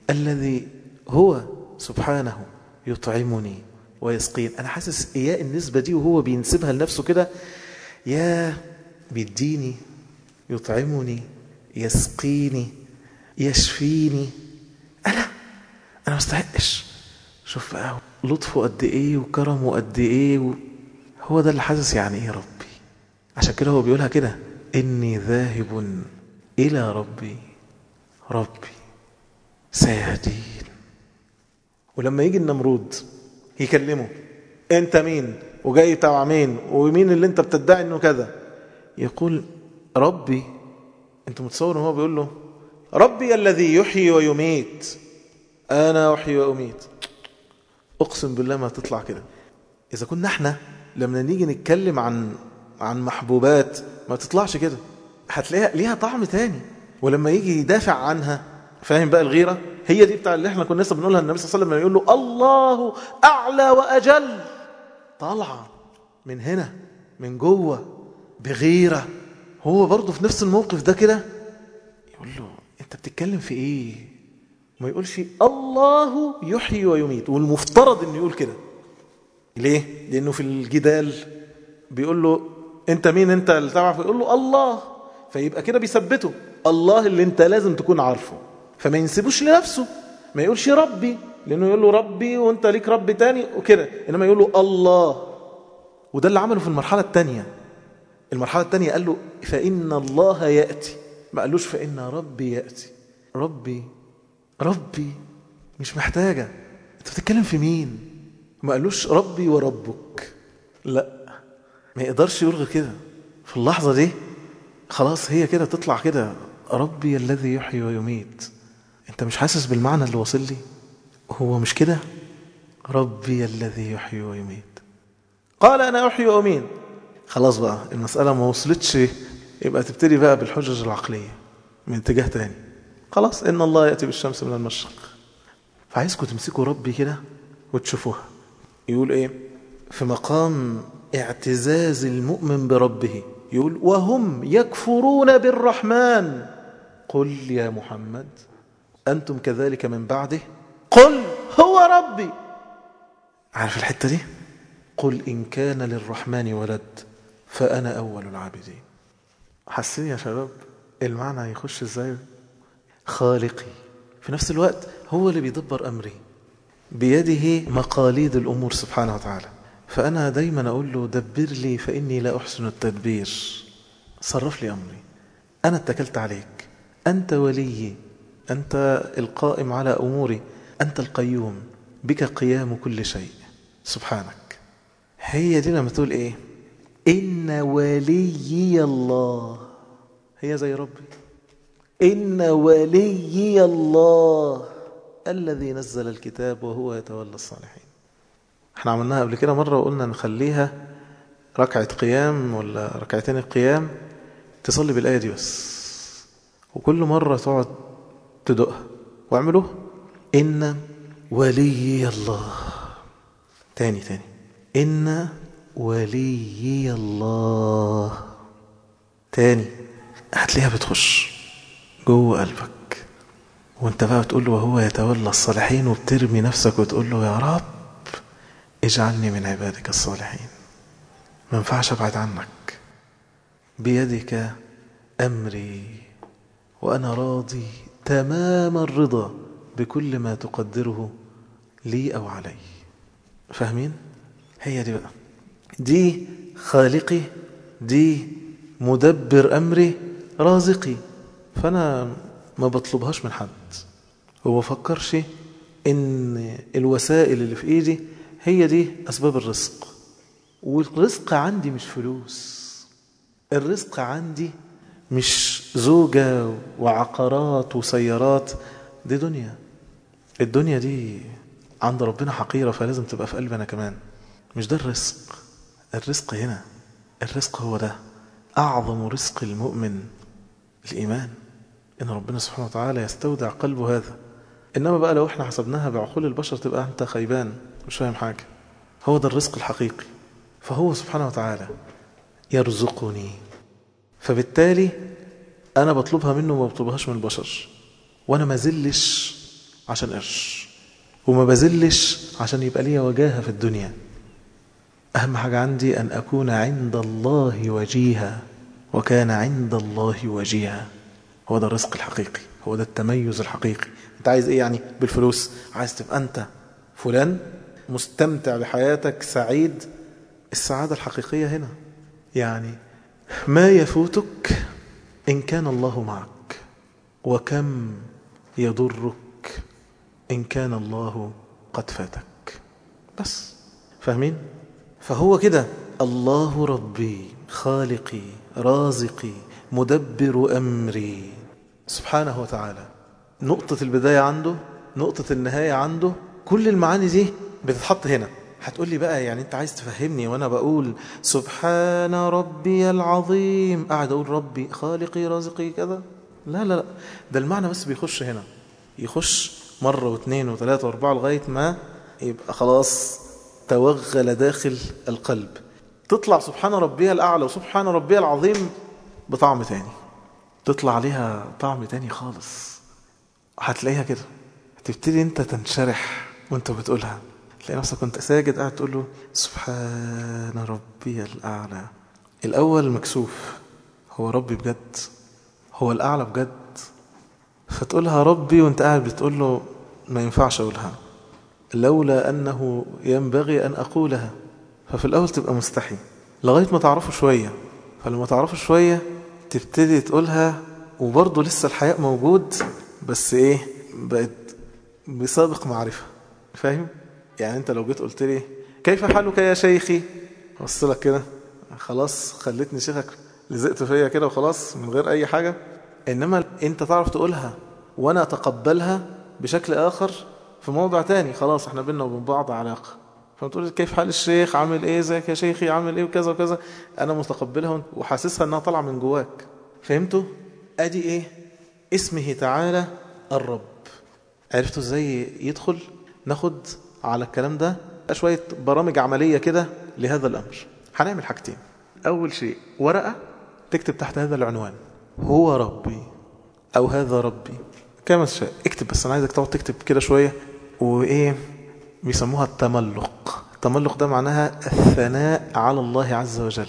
S1: الذي هو سبحانه يطعمني ويسقين انا حاسس إياء النسبه دي وهو بينسبها لنفسه كده يا بيديني يطعمني يسقيني يشفيني انا انا ما استحقش شوف بقى لطفه قد ايه وكرمه قد ايه و... هو ده اللي حاسس يعني ايه ربي عشان كده هو بيقولها كده اني ذاهب إلى ربي ربي سيهدين ولما يجي النمرود يكلمه انت مين وجاي تبع مين ومين اللي انت بتدعي انه كذا يقول ربي انت متصور هو بيقول له ربي الذي يحيي ويميت انا احيي واميت اقسم بالله ما تطلع كده اذا كنا احنا لما نيجي نتكلم عن عن محبوبات ما تطلعش كده هتلاقيها ليها طعم تاني ولما يجي يدافع عنها فاهم بقى الغيرة هي دي بتاع اللي احنا كنا لسه بنقولها النبي صلى الله عليه وسلم يقول له الله أعلى وأجل طالعة من هنا من جوه بغيرة هو برضه في نفس الموقف ده كده يقول له انت بتتكلم في ايه ما يقولش الله يحيي ويميت والمفترض انه يقول كده ليه لانه في الجدال بيقول له انت مين انت اللي تبع يقول له الله فيبقى كده بيثبته الله اللي انت لازم تكون عارفه فما ينسبوش لنفسه ما يقولش ربي لانه يقول له ربي وانت ليك رب تاني وكده انما يقول له الله وده اللي عمله في المرحله الثانيه المرحله الثانيه قال له فان الله ياتي ما قالوش فان ربي ياتي ربي ربي مش محتاجه انت بتتكلم في مين ما قالوش ربي وربك لا ما يقدرش يلغي كده في اللحظه دي خلاص هي كده تطلع كده ربي الذي يحيي ويميت انت مش حاسس بالمعنى اللي واصل لي هو مش كده ربي الذي يحيي ويميت قال انا احيي واميت خلاص بقى المسألة ما وصلتش يبقى تبتدي بقى بالحجج العقلية من اتجاه تاني خلاص إن الله يأتي بالشمس من المشرق فعايزكم تمسكوا ربي كده وتشوفوها يقول إيه في مقام اعتزاز المؤمن بربه يقول وهم يكفرون بالرحمن قل يا محمد أنتم كذلك من بعده قل هو ربي عارف الحتة دي قل إن كان للرحمن ولد فأنا أول العابدين حاسين يا شباب المعنى هيخش ازاي خالقي في نفس الوقت هو اللي بيدبر أمري بيده مقاليد الأمور سبحانه وتعالى فأنا دايما أقول له دبر لي فإني لا أحسن التدبير صرف لي أمري أنا اتكلت عليك أنت وليي أنت القائم على أموري أنت القيوم بك قيام كل شيء سبحانك هي دي لما تقول إيه إن وليي الله هي زي ربي إن وليي الله الذي نزل الكتاب وهو يتولى الصالحين احنا عملناها قبل كده مرة وقلنا نخليها ركعة قيام ولا ركعتين القيام تصلي بالآية دي بس وكل مرة تقعد تدقها واعملوها إن ولي الله تاني تاني إن ولي الله تاني هتلاقيها بتخش جوه قلبك وانت بقى بتقول له وهو يتولى الصالحين وبترمي نفسك وتقول له يا رب اجعلني من عبادك الصالحين ما ينفعش ابعد عنك بيدك امري وانا راضي تمام الرضا بكل ما تقدره لي او علي فاهمين هي دي بقى دي خالقي دي مدبر امري رازقي فانا ما بطلبهاش من حد وما بفكرش ان الوسائل اللي في ايدي هي دي أسباب الرزق والرزق عندي مش فلوس الرزق عندي مش زوجة وعقارات وسيارات دي دنيا الدنيا دي عند ربنا حقيرة فلازم تبقى في قلبنا كمان مش ده الرزق الرزق هنا الرزق هو ده أعظم رزق المؤمن الإيمان إن ربنا سبحانه وتعالى يستودع قلبه هذا إنما بقى لو إحنا حسبناها بعقول البشر تبقى أنت خيبان مش فاهم حاجة هو ده الرزق الحقيقي فهو سبحانه وتعالى يرزقني فبالتالي أنا بطلبها منه وما بطلبهاش من البشر وأنا ما زلش عشان قرش وما بزلش عشان يبقى لي وجاهة في الدنيا أهم حاجة عندي أن أكون عند الله وجيها وكان عند الله وجيها هو ده الرزق الحقيقي هو ده التميز الحقيقي أنت عايز إيه يعني بالفلوس عايز تبقى أنت فلان مستمتع بحياتك سعيد السعادة الحقيقية هنا يعني ما يفوتك إن كان الله معك وكم يضرك إن كان الله قد فاتك بس فاهمين؟ فهو كده الله ربي خالقي رازقي مدبر أمري سبحانه وتعالى نقطة البداية عنده نقطة النهاية عنده كل المعاني دي بتتحط هنا هتقول لي بقى يعني انت عايز تفهمني وانا بقول سبحان ربي العظيم قاعد اقول ربي خالقي رازقي كذا لا لا لا ده المعنى بس بيخش هنا يخش مرة واثنين وثلاثة واربعة لغاية ما يبقى خلاص توغل داخل القلب تطلع سبحان ربي الأعلى وسبحان ربي العظيم بطعم تاني تطلع عليها طعم تاني خالص هتلاقيها كده هتبتدي انت تنشرح وانت بتقولها تلاقي نفسك كنت ساجد قاعد تقول له سبحان ربي الأعلى الأول مكسوف هو ربي بجد هو الأعلى بجد فتقولها ربي وانت قاعد بتقول له ما ينفعش أقولها لولا أنه ينبغي أن أقولها ففي الأول تبقى مستحي لغاية ما تعرفه شوية فلما تعرفه شوية تبتدي تقولها وبرضه لسه الحياء موجود بس إيه بقت بسابق معرفة فاهم؟ يعني انت لو جيت قلت لي كيف حالك يا شيخي بص لك كده خلاص خلتني شيخك لزقت فيا كده وخلاص من غير اي حاجه انما انت تعرف تقولها وانا اتقبلها بشكل اخر في موضع تاني خلاص احنا بينا وبين بعض علاقه فبتقول كيف حال الشيخ عامل ايه ازيك يا شيخي عامل ايه وكذا وكذا انا متقبلها وحاسسها انها طالعه من جواك فهمتوا ادي ايه اسمه تعالى الرب عرفتوا ازاي يدخل ناخد على الكلام ده شوية برامج عملية كده لهذا الأمر هنعمل حاجتين أول شيء ورقة تكتب تحت هذا العنوان هو ربي أو هذا ربي كما تشاء اكتب بس أنا عايزك تقعد تكتب كده شوية وإيه بيسموها التملق التملق ده معناها الثناء على الله عز وجل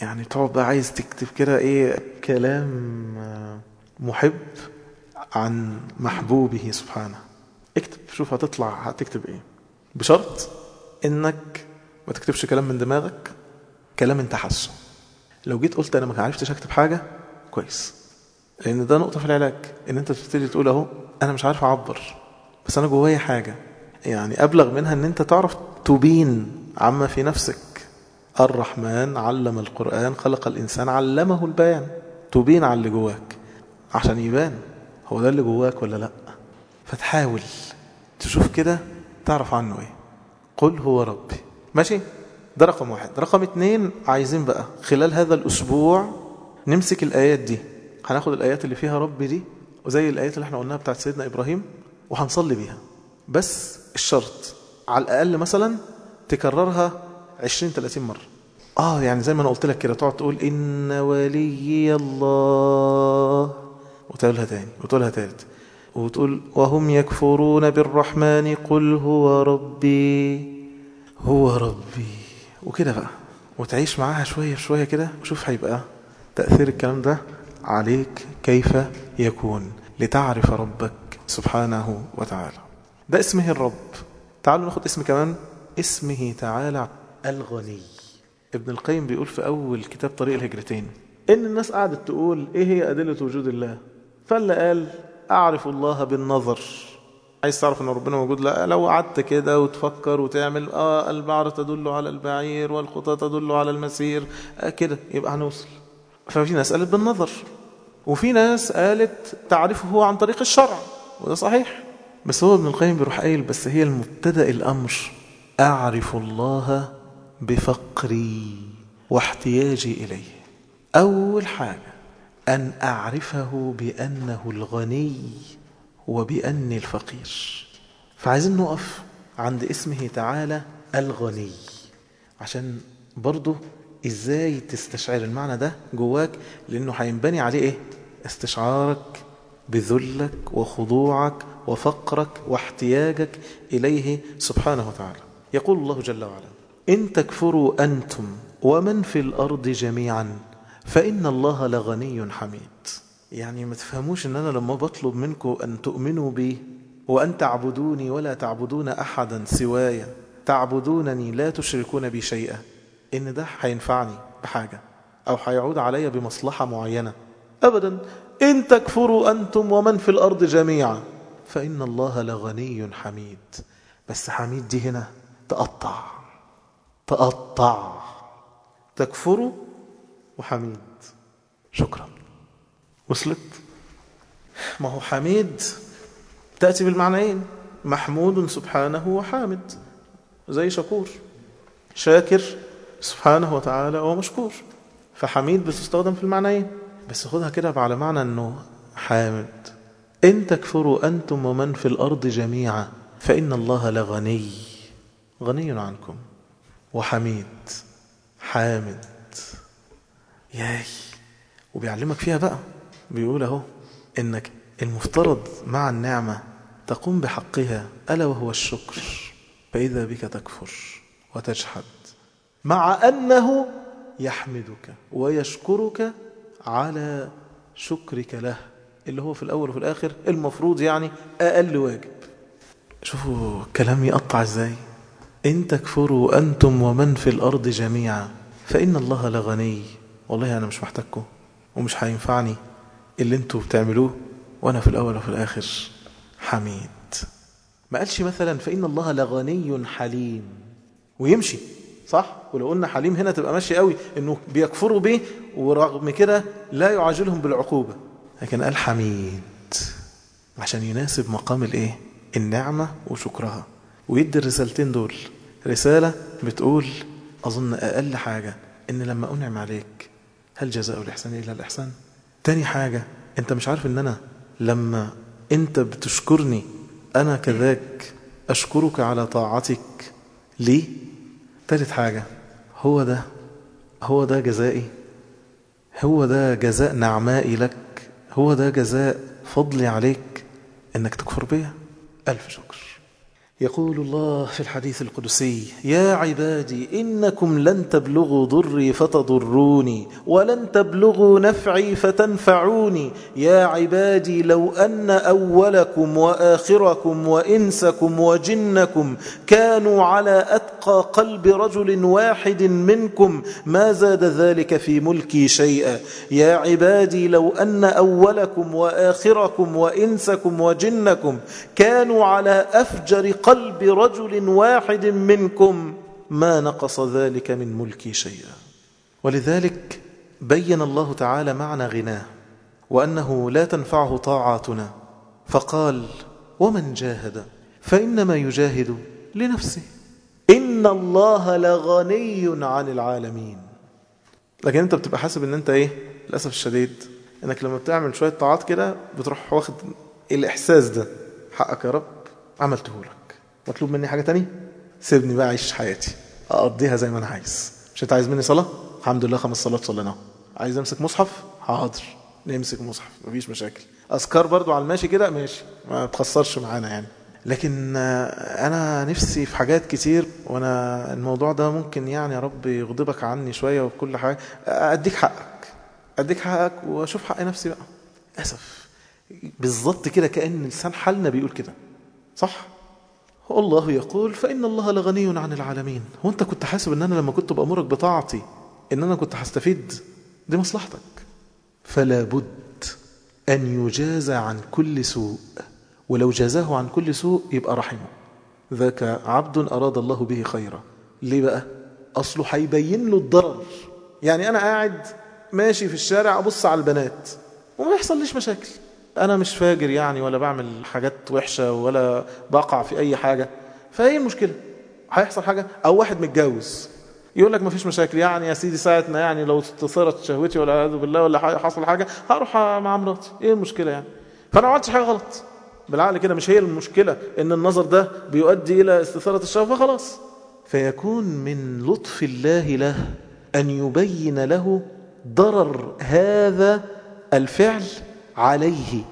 S1: يعني تقعد بقى عايز تكتب كده ايه كلام محب عن محبوبه سبحانه اكتب شوف هتطلع هتكتب ايه بشرط انك ما تكتبش كلام من دماغك كلام انت حاسه لو جيت قلت انا ما عرفتش اكتب حاجه كويس لان ده نقطه في العلاج ان انت تبتدي تقول اهو انا مش عارف اعبر بس انا جوايا حاجه يعني ابلغ منها ان انت تعرف تبين عما في نفسك الرحمن علم القرآن خلق الإنسان علمه البيان تبين على اللي جواك عشان يبان هو ده اللي جواك ولا لأ فتحاول تشوف كده تعرف عنه ايه قل هو ربي ماشي ده رقم واحد رقم اتنين عايزين بقى خلال هذا الأسبوع نمسك الآيات دي هناخد الآيات اللي فيها ربي دي وزي الآيات اللي احنا قلناها بتاعت سيدنا إبراهيم وهنصلي بيها بس الشرط على الأقل مثلا تكررها 20 30 مرة اه يعني زي ما انا قلت لك كده تقعد تقول ان وليي الله وتقولها تاني وتقولها تالت وتقول وهم يكفرون بالرحمن قل هو ربي هو ربي وكده بقى وتعيش معاها شوية شوية كده وشوف هيبقى تأثير الكلام ده عليك كيف يكون لتعرف ربك سبحانه وتعالى ده اسمه الرب تعالوا ناخد اسم كمان اسمه تعالى الغني ابن القيم بيقول في أول كتاب طريق الهجرتين إن الناس قعدت تقول إيه هي أدلة وجود الله فاللي قال أعرف الله بالنظر عايز تعرف ان ربنا موجود لا لو قعدت كده وتفكر وتعمل اه البعر تدل على البعير والخطى تدل على المسير آه كده يبقى هنوصل ففي ناس قالت بالنظر وفي ناس قالت تعرفه عن طريق الشرع وده صحيح بس هو ابن القيم بيروح قايل بس هي المبتدا الامر اعرف الله بفقري واحتياجي اليه اول حاجه أن أعرفه بأنه الغني وبأني الفقير فعايزين نقف عند اسمه تعالى الغني عشان برضه ازاي تستشعر المعنى ده جواك لانه هينبني عليه ايه استشعارك بذلك وخضوعك وفقرك واحتياجك اليه سبحانه وتعالى يقول الله جل وعلا ان تكفروا انتم ومن في الارض جميعا فإن الله لغني حميد يعني ما تفهموش ان انا لما بطلب منكم ان تؤمنوا بي وان تعبدوني ولا تعبدون احدا سواي تعبدونني لا تشركون بي شيئا ان ده هينفعني بحاجه او هيعود عليا بمصلحه معينه ابدا ان تكفروا انتم ومن في الارض جميعا فان الله لغني حميد بس حميد دي هنا تقطع تقطع تكفروا وحميد شكرا وصلت ما هو حميد تأتي بالمعنيين محمود سبحانه وحامد زي شكور شاكر سبحانه وتعالى ومشكور فحميد بتستخدم في المعنيين بس خدها كده على معنى انه حامد ان تكفروا انتم ومن في الارض جميعا فان الله لغني غني عنكم وحميد حامد ياي وبيعلمك فيها بقى بيقول اهو انك المفترض مع النعمة تقوم بحقها ألا وهو الشكر فإذا بك تكفر وتجحد مع أنه يحمدك ويشكرك على شكرك له اللي هو في الأول وفي الآخر المفروض يعني أقل واجب شوفوا كلام يقطع ازاي إن تكفروا أنتم ومن في الأرض جميعا فإن الله لغني والله أنا مش محتاجكم ومش هينفعني اللي انتوا بتعملوه وأنا في الأول وفي الآخر حميد ما قالش مثلا فإن الله لغني حليم ويمشي صح ولو قلنا حليم هنا تبقى ماشي قوي انه بيكفروا به ورغم كده لا يعاجلهم بالعقوبة لكن قال حميد عشان يناسب مقام الايه النعمة وشكرها ويدي الرسالتين دول رسالة بتقول أظن أقل حاجة إن لما أنعم عليك هل جزاء الإحسان إلا الإحسان تاني حاجة أنت مش عارف أن أنا لما أنت بتشكرني أنا كذاك أشكرك على طاعتك لي تالت حاجة هو ده هو ده جزائي هو ده جزاء نعمائي لك هو ده جزاء فضلي عليك انك تكفر بيا الف شكر يقول الله في الحديث القدسي يا عبادي إنكم لن تبلغوا ضري فتضروني ولن تبلغوا نفعي فتنفعوني يا عبادي لو أن أولكم وآخركم وإنسكم وجنكم كانوا على أتقى أنقى قلب رجل واحد منكم ما زاد ذلك في ملكي شيئا يا عبادي لو أن أولكم وآخركم وإنسكم وجنكم كانوا على أفجر قلب رجل واحد منكم ما نقص ذلك من ملكي شيئا ولذلك بين الله تعالى معنى غناه وأنه لا تنفعه طاعاتنا فقال ومن جاهد فإنما يجاهد لنفسه إن الله لغني عن العالمين لكن أنت بتبقى حاسب إن أنت إيه للأسف الشديد إنك لما بتعمل شوية طاعات كده بتروح واخد الإحساس ده حقك يا رب عملته لك مطلوب مني حاجة تانية سيبني بقى أعيش حياتي أقضيها زي ما أنا عايز مش أنت عايز مني صلاة الحمد لله خمس صلوات صليناها عايز أمسك مصحف حاضر نمسك مصحف مفيش مشاكل أذكار برضو على الماشي كده ماشي ما تخسرش معانا يعني لكن أنا نفسي في حاجات كتير وأنا الموضوع ده ممكن يعني يا رب يغضبك عني شوية وكل حاجة أديك حقك أديك حقك وأشوف حق نفسي بقى أسف بالظبط كده كأن لسان حالنا بيقول كده صح؟ الله يقول فإن الله لغني عن العالمين هو أنت كنت حاسب أن أنا لما كنت بأمرك بطاعتي أن أنا كنت هستفيد دي مصلحتك فلا بد أن يجازى عن كل سوء ولو جازاه عن كل سوء يبقى رحمه ذاك عبد أراد الله به خيرا ليه بقى؟ أصله هيبين له الضرر يعني أنا قاعد ماشي في الشارع أبص على البنات وما يحصل ليش مشاكل أنا مش فاجر يعني ولا بعمل حاجات وحشة ولا بقع في أي حاجة فهي المشكلة هيحصل حاجة أو واحد متجوز يقول لك ما فيش مشاكل يعني يا سيدي ساعة ما يعني لو تصرت شهوتي ولا أعوذ بالله ولا حصل حاجة هروح مع مراتي إيه المشكلة يعني فأنا ما عملتش حاجة غلط بالعقل كده مش هي المشكلة ان النظر ده بيؤدي الى استثارة الشهوة فخلاص فيكون من لطف الله له أن يبين له ضرر هذا الفعل عليه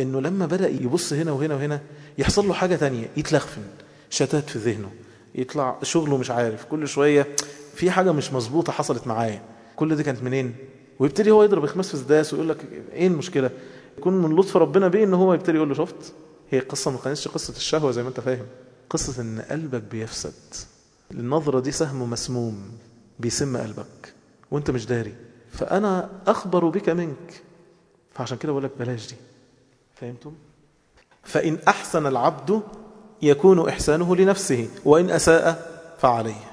S1: انه لما بدأ يبص هنا وهنا وهنا يحصل له حاجة تانية يتلخفن شتات في ذهنه يطلع شغله مش عارف كل شوية في حاجة مش مظبوطة حصلت معايا كل دي كانت منين ويبتدي هو يضرب خماس في ويقول لك ايه المشكلة يكون من لطف ربنا بيه ان هو يبتدي يقول له شفت هي قصة ما كانتش قصة الشهوة زي ما انت فاهم قصة ان قلبك بيفسد النظرة دي سهم مسموم بيسم قلبك وانت مش داري فانا اخبر بك منك فعشان كده بقول لك بلاش دي فهمتم فان احسن العبد يكون احسانه لنفسه وان اساء فعليه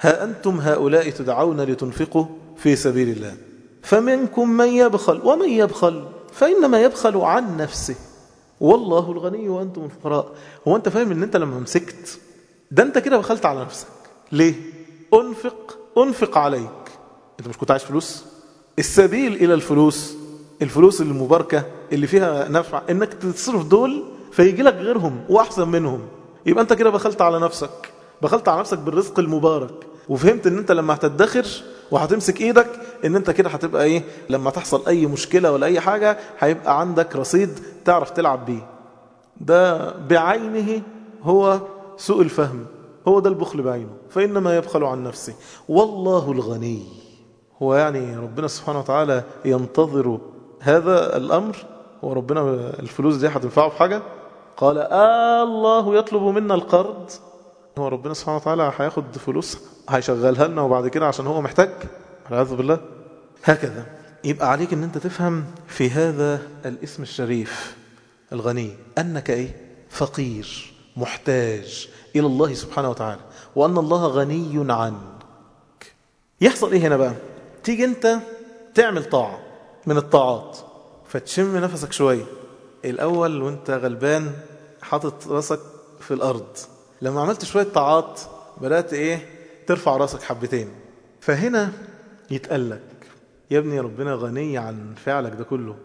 S1: ها انتم هؤلاء تدعون لتنفقوا في سبيل الله فمنكم من يبخل ومن يبخل فانما يبخل عن نفسه والله الغني وانتم الفقراء هو انت فاهم ان انت لما مسكت ده انت كده بخلت على نفسك ليه انفق انفق عليك انت مش كنت عايش فلوس السبيل الى الفلوس الفلوس المباركه اللي فيها نفع انك تصرف دول فيجي لك غيرهم واحسن منهم يبقى انت كده بخلت على نفسك بخلت على نفسك بالرزق المبارك وفهمت ان انت لما هتدخر وهتمسك ايدك ان انت كده هتبقى ايه لما تحصل اي مشكله ولا اي حاجه هيبقى عندك رصيد تعرف تلعب بيه ده بعينه هو سوء الفهم هو ده البخل بعينه فانما يبخل عن نفسه والله الغني هو يعني ربنا سبحانه وتعالى ينتظر هذا الامر هو ربنا الفلوس دي هتنفعه في حاجه قال آه الله يطلب منا القرض هو ربنا سبحانه وتعالى هياخد فلوس هيشغلها لنا وبعد كده عشان هو محتاج والعياذ بالله هكذا يبقى عليك ان انت تفهم في هذا الاسم الشريف الغني انك ايه فقير محتاج الى الله سبحانه وتعالى وان الله غني عنك يحصل ايه هنا بقى تيجي انت تعمل طاعه من الطاعات فتشم نفسك شويه الاول وانت غلبان حاطط راسك في الارض لما عملت شويه طاعات بدات ايه ترفع راسك حبتين فهنا يتقال لك يا ابني ربنا غني عن فعلك ده كله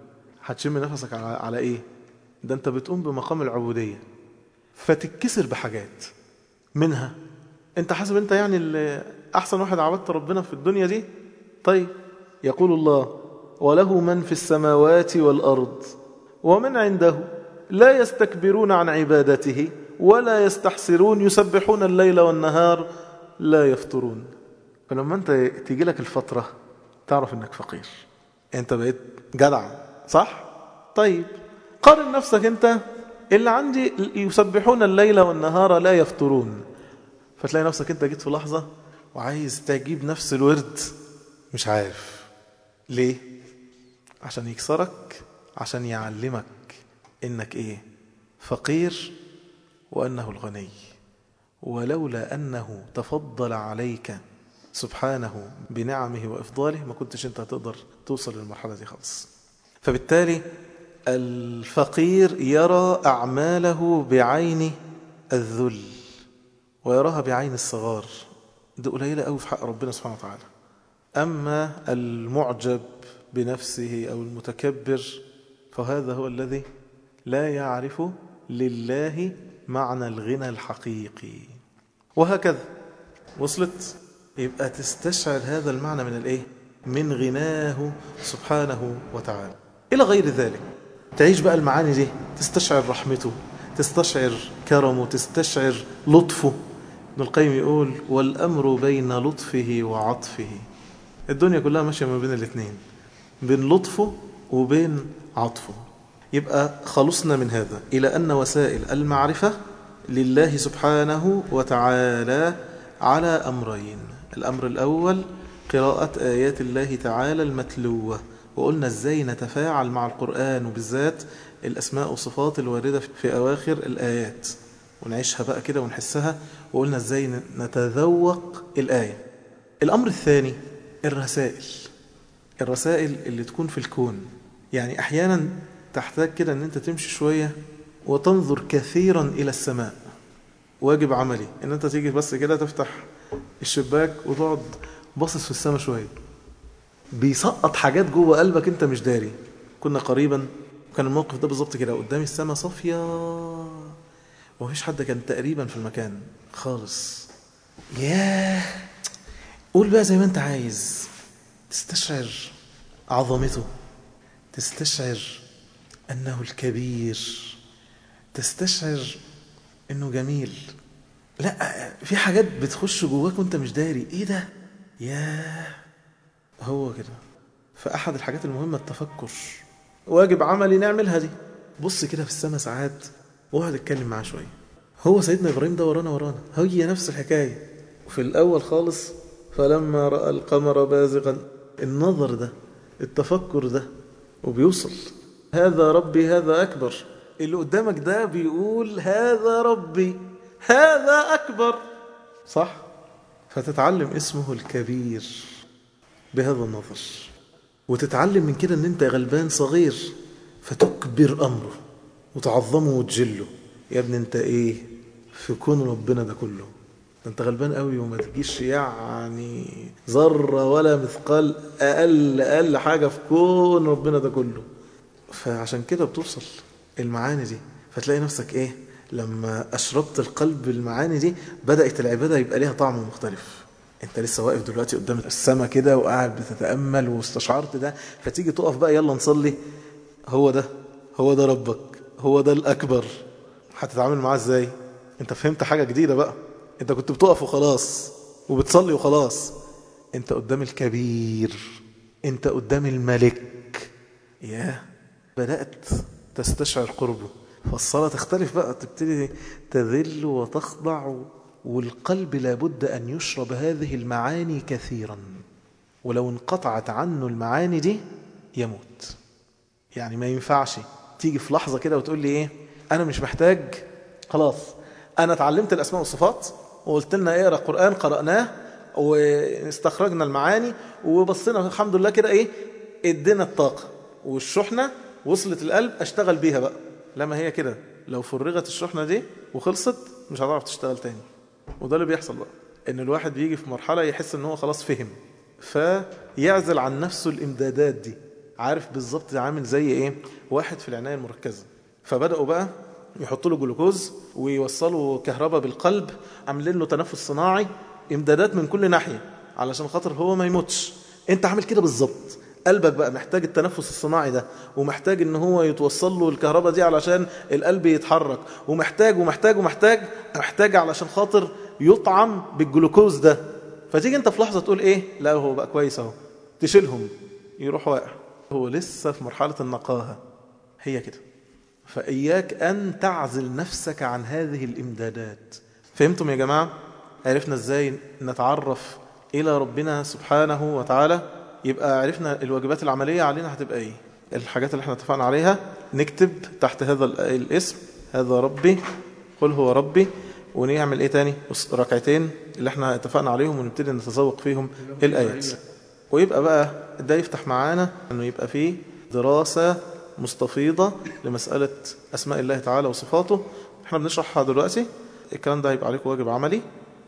S1: هتشم نفسك على, على ايه ده انت بتقوم بمقام العبودية فتتكسر بحاجات منها انت حاسب انت يعني اللي احسن واحد عبدت ربنا في الدنيا دي طيب يقول الله وله من في السماوات والأرض ومن عنده لا يستكبرون عن عبادته ولا يستحسرون يسبحون الليل والنهار لا يفطرون فلما انت تيجي لك الفترة تعرف انك فقير انت بقيت جدع صح؟ طيب قارن نفسك انت اللي عندي يسبحون الليل والنهار لا يفطرون فتلاقي نفسك انت جيت في لحظة وعايز تجيب نفس الورد مش عارف ليه؟ عشان يكسرك عشان يعلمك انك ايه؟ فقير وانه الغني ولولا أنه تفضل عليك سبحانه بنعمه وإفضاله ما كنتش أنت هتقدر توصل للمرحلة دي خالص فبالتالي الفقير يرى أعماله بعين الذل ويراها بعين الصغار ده قليلة قوي في حق ربنا سبحانه وتعالى أما المعجب بنفسه أو المتكبر فهذا هو الذي لا يعرف لله معنى الغنى الحقيقي وهكذا وصلت يبقى تستشعر هذا المعنى من الايه من غناه سبحانه وتعالى الى غير ذلك تعيش بقى المعاني دي تستشعر رحمته تستشعر كرمه تستشعر لطفه ابن القيم يقول والامر بين لطفه وعطفه الدنيا كلها ماشيه ما بين الاثنين بين لطفه وبين عطفه يبقى خلصنا من هذا إلى أن وسائل المعرفة لله سبحانه وتعالى على أمرين الأمر الأول قراءة آيات الله تعالى المتلوة وقلنا ازاي نتفاعل مع القرآن وبالذات الأسماء والصفات الواردة في أواخر الآيات ونعيشها بقى كده ونحسها وقلنا ازاي نتذوق الآية الأمر الثاني الرسائل الرسائل اللي تكون في الكون يعني أحيانا تحتاج كده ان انت تمشي شوية وتنظر كثيرا الى السماء واجب عملي ان انت تيجي بس كده تفتح الشباك وتقعد باصص في السماء شوية بيسقط حاجات جوه قلبك انت مش داري كنا قريبا كان الموقف ده بالظبط كده قدامي السماء صافية ومفيش حد كان تقريبا في المكان خالص ياه قول بقى زي ما انت عايز تستشعر عظمته تستشعر أنه الكبير تستشعر أنه جميل لا في حاجات بتخش جواك وانت مش داري ايه ده يا هو كده فأحد الحاجات المهمة التفكر واجب عملي نعملها دي بص كده في السماء ساعات واقعد اتكلم معاه شويه هو سيدنا ابراهيم ده ورانا ورانا هي نفس الحكايه في الاول خالص فلما راى القمر بازغا النظر ده التفكر ده وبيوصل هذا ربي هذا أكبر اللي قدامك ده بيقول هذا ربي هذا أكبر صح؟ فتتعلم اسمه الكبير بهذا النظر وتتعلم من كده ان انت غلبان صغير فتكبر امره وتعظمه وتجله يا ابني انت ايه في كون ربنا ده كله ده انت غلبان قوي وما تجيش يعني ذره ولا مثقال اقل اقل حاجه في كون ربنا ده كله فعشان كده بتوصل المعاني دي فتلاقي نفسك ايه لما اشربت القلب المعاني دي بدأت العبادة يبقى ليها طعم مختلف انت لسه واقف دلوقتي قدام السما كده وقاعد بتتأمل واستشعرت ده فتيجي تقف بقى يلا نصلي هو ده هو ده ربك هو ده الأكبر هتتعامل معاه ازاي انت فهمت حاجة جديدة بقى انت كنت بتقف وخلاص وبتصلي وخلاص انت قدام الكبير انت قدام الملك ياه بدأت تستشعر قربه فالصلاة تختلف بقى تبتدي تذل وتخضع والقلب لابد أن يشرب هذه المعاني كثيرا ولو انقطعت عنه المعاني دي يموت يعني ما ينفعش تيجي في لحظة كده وتقول لي إيه أنا مش محتاج خلاص أنا اتعلمت الأسماء والصفات وقلت لنا اقرأ قرآن قرأناه واستخرجنا المعاني وبصينا الحمد لله كده إيه ادينا الطاقة والشحنة وصلت القلب اشتغل بيها بقى لما هي كده لو فرغت الشحنه دي وخلصت مش هتعرف تشتغل تاني وده اللي بيحصل بقى ان الواحد بيجي في مرحله يحس ان هو خلاص فهم فيعزل عن نفسه الامدادات دي عارف بالظبط عامل زي ايه واحد في العنايه المركزه فبداوا بقى يحطوا له جلوكوز ويوصلوا كهرباء بالقلب عاملين له تنفس صناعي امدادات من كل ناحيه علشان خاطر هو ما يموتش انت عامل كده بالظبط قلبك بقى محتاج التنفس الصناعي ده ومحتاج ان هو يتوصل له الكهرباء دي علشان القلب يتحرك ومحتاج ومحتاج ومحتاج محتاج علشان خاطر يطعم بالجلوكوز ده فتيجي انت في لحظه تقول ايه لا هو بقى كويس اهو تشيلهم يروح واقع هو لسه في مرحله النقاهه هي كده فاياك ان تعزل نفسك عن هذه الامدادات فهمتم يا جماعه عرفنا ازاي نتعرف الى ربنا سبحانه وتعالى يبقى عرفنا الواجبات العملية علينا هتبقى ايه الحاجات اللي احنا اتفقنا عليها نكتب تحت هذا الاسم هذا ربي قل هو ربي ونعمل ايه تاني ركعتين اللي احنا اتفقنا عليهم ونبتدي نتذوق فيهم الايات ويبقى بقى ده يفتح معانا انه يبقى فيه دراسة مستفيضة لمسألة اسماء الله تعالى وصفاته احنا بنشرحها دلوقتي الكلام ده هيبقى عليكم واجب عملي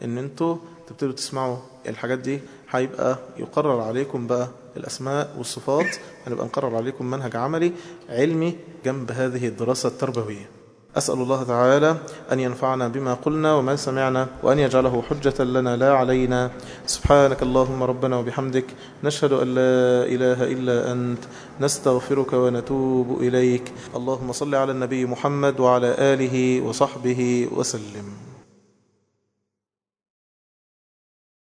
S1: ان انتوا تبتدوا تسمعوا الحاجات دي هيبقى يقرر عليكم بقى الأسماء والصفات هنبقى نقرر عليكم منهج عملي علمي جنب هذه الدراسة التربوية أسأل الله تعالى أن ينفعنا بما قلنا وما سمعنا وأن يجعله حجة لنا لا علينا سبحانك اللهم ربنا وبحمدك نشهد أن لا إله إلا أنت نستغفرك ونتوب إليك اللهم صل على النبي محمد وعلى آله وصحبه وسلم